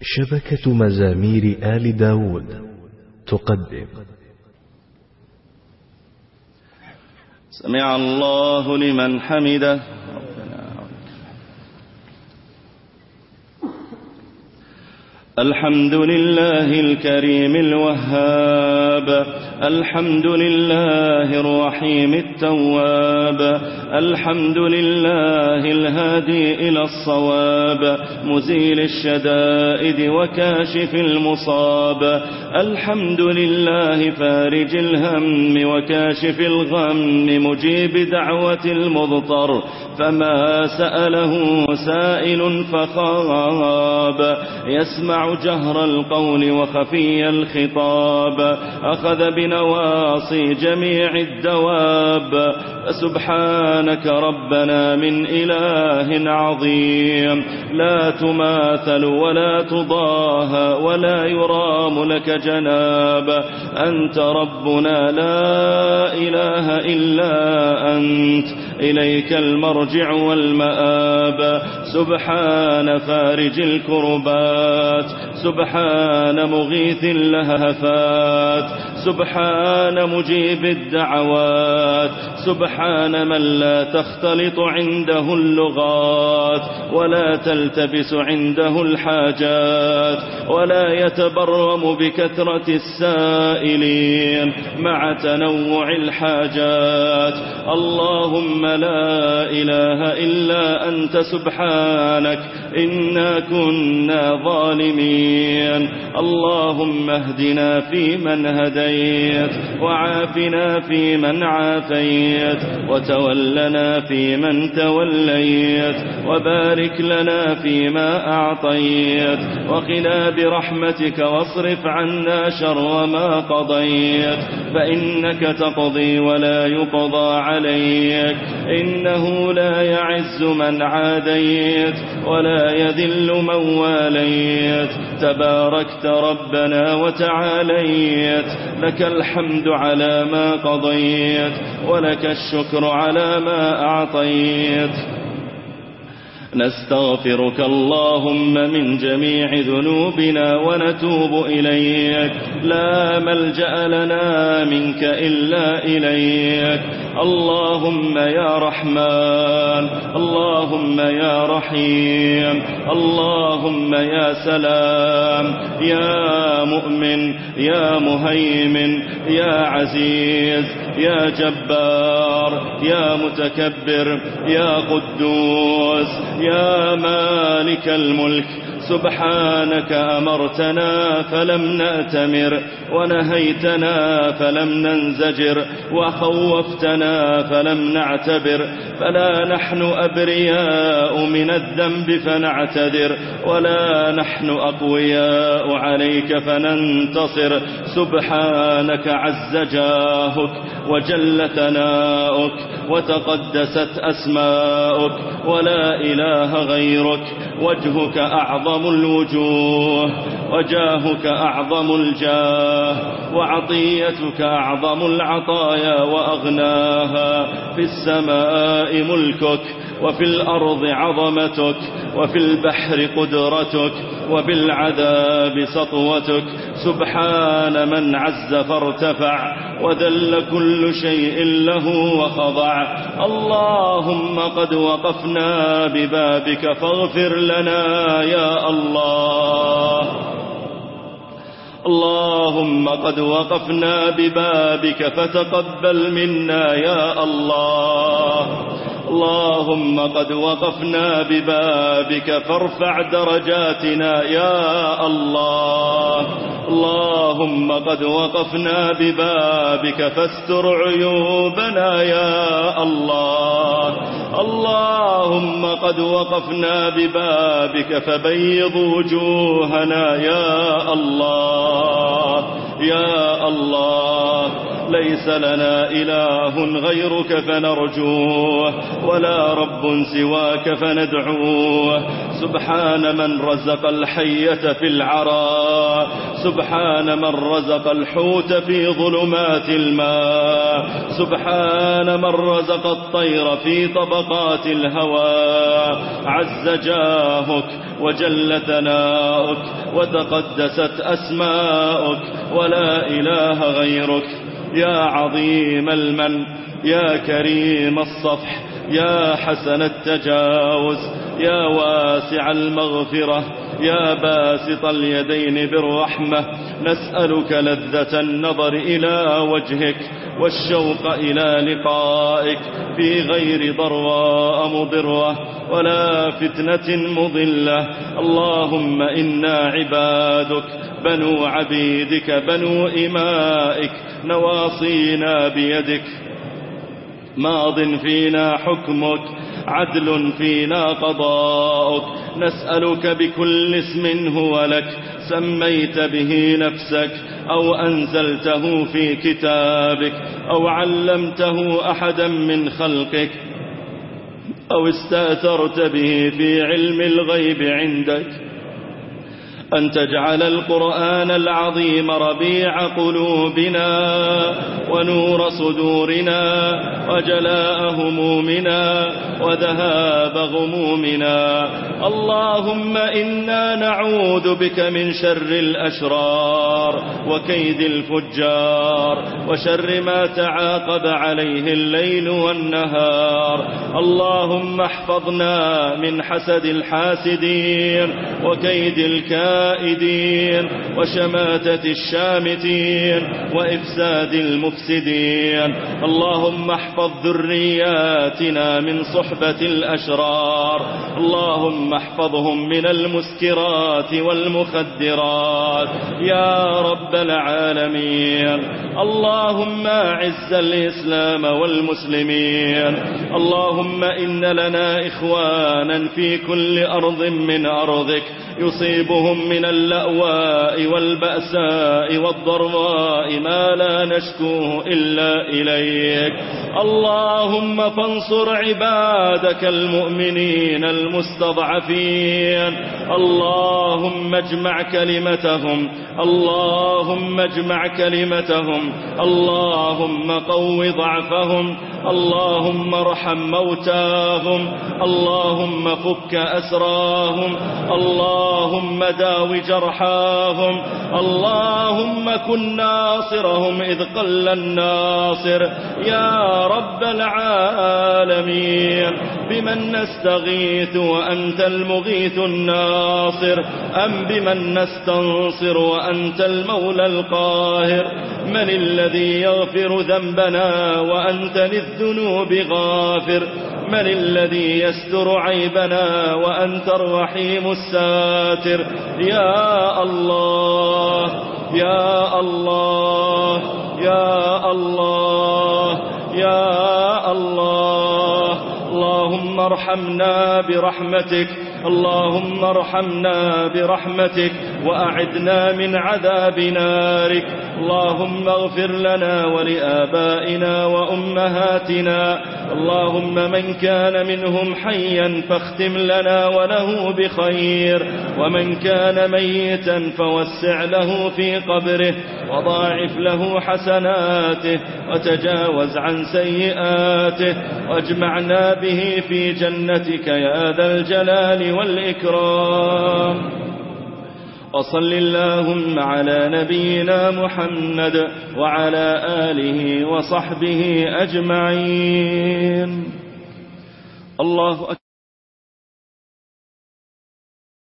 شبكة مزامير آل داود تقدم. سمع الله لمن حمده. الحمد لله الكريم الوهاب الحمد لله الرحيم التواب الحمد لله الهادي إلى الصواب مزيل الشدائد وكاشف المصاب الحمد لله فارج الهم وكاشف الغم مجيب دعوة المضطر فما سأله سائل فخاب يسمع جهر القول وخفي الخطاب. أخذ بنواصي جميع الدواب. سبحانك ربنا من إله عظيم. لا تماثل ولا تضاهى ولا يرام لك جناب. أنت ربنا لا إله إلا أنت. إليك المرجع والمآب. سبحان فارج الكربات. سبحان مغيث اللهفات سبحان مجيب الدعوات سبحان من لا تختلط عنده اللغات ولا تلتبس عنده الحاجات ولا يتبرم بكثرة السائلين مع تنوع الحاجات. اللهم لا إله إلا أنت سبحانك إنا كنا ظالمين. العالمين. اللهم اهدنا فيمن هديت وعافنا فيمن عافيت وتولنا فيمن توليت وبارك لنا فيما أعطيت وقنا برحمتك واصرف عنا شر ما قضيت فإنك تقضي ولا يقضى عليك إنه لا يعز من عاديت ولا يذل من واليت تباركت ربنا وتعاليت لك الحمد على ما قضيت ولك الشكر على ما أعطيت نستغفرك اللهم من جميع ذنوبنا ونتوب إليك. لا ملجأ لنا منك إلا إليك. اللهم يا رحمن اللهم يا رحيم اللهم يا سلام. يا مؤمن يا مهيمن يا عزيز يا جبار يا متكبر يا قدوس يا مالك الملك سبحانك أمرتنا فلم نأتمر ونهيتنا فلم ننزجر وخوفتنا فلم نعتبر فلا نحن أبرياء من الذنب فنعتذر ولا نحن أقوياء عليك فننتصر. سبحانك عز جاهك وجل ثناؤك وتقدست أسماؤك ولا إله غيرك وجهك أعظم أعظم الوجوه وجاهك أعظم الجاه وعطيتك أعظم العطايا وأغناها. في السماء ملكك وفي الأرض عظمتك وفي البحر قدرتك وبالعذاب سطوتك. سبحان من عز فارتفع وذل كل شيء له وخضع. اللهم قد وقفنا ببابك فاغفر لنا يا الله. اللهم قد وقفنا ببابك فتقبل منا يا الله. اللهم قد وقفنا ببابك فارفع درجاتنا يا الله. اللهم قد وقفنا ببابك فاستر عيوبنا يا الله. اللهم قد وقفنا ببابك فبيض وجوهنا يا الله. يا الله ليس لنا إله غيرك فنرجوه. ولا رب سواك فندعوه. سبحان من رزق الحية في العراء سبحان من رزق الحوت في ظلمات الماء. سبحان من رزق الطير في طبقات الهواء عز جاهك وجل ثناؤك وتقدست أسماؤك ولا إله غيرك. يا عظيم المن يا كريم الصفح يا حسن التجاوز يا واسع المغفرة يا باسط اليدين بالرحمة نسألك لذة النظر إلى وجهك والشوق إلى لقائك في غير ضراء مضرة ولا فتنة مضلة. اللهم إنا عبادك بنو عبيدك بنو إمائك نواصينا بيدك. ماض فينا حكمك عدل فينا قضاءك نسألك بكل اسم هو لك سميت به نفسك أو أنزلته في كتابك أو علمته أحدا من خلقك أو استأثرت به في علم الغيب عندك. أن تجعل القرآن العظيم ربيع قلوبنا ونور صدورنا وجلاء همومنا وذهاب غمومنا. اللهم إنا نعوذ بك من شر الأشرار وكيد الفجار وشر ما تعاقب عليه الليل والنهار. اللهم احفظنا من حسد الحاسدين وكيد الكافرين الزائدين وشماتة الشامتين وإفساد المفسدين. اللهم احفظ ذرياتنا من صحبة الأشرار. اللهم احفظهم من المسكرات والمخدرات. يا رب العالمين. اللهم أعز الإسلام والمسلمين. اللهم إن لنا إخوانا في كل أرض من أرضك. يصيبهم من اللأواء والبأساء والضرواء ما لا نشكوه إلا إليك. اللهم فانصر عبادك المؤمنين المستضعفين. اللهم اجمع كلمتهم. اللهم اجمع كلمتهم. اللهم قو ضعفهم. اللهم ارحم موتاهم اللهم فك أسراهم اللهم داو جرحاهم اللهم كن ناصرهم إذ قل الناصر. يا رب العالمين بمن نستغيث وأنت المغيث الناصر؟ أم بمن نستنصر وأنت المولى القاهر؟ من الذي يغفر ذنبنا وأنت للذنوب غافر. من الذي يستر عيبنا وأنت الرحيم الساتر. يا الله يا الله يا الله يا الله. اللهم ارحمنا برحمتك. اللهم ارحمنا برحمتك وأعدنا من عذاب نارك. اللهم اغفر لنا ولآبائنا وأمهاتنا اللهم من كان منهم حيا فاختم لنا وله بخير ومن كان ميتا فوسع له في قبره وضاعف له حسناته وتجاوز عن سيئاته واجمعنا به في جنتك يا ذا الجلال والإكرام. وصل اللهم على نبينا محمد وعلى آله وصحبه أجمعين. الله أكبر.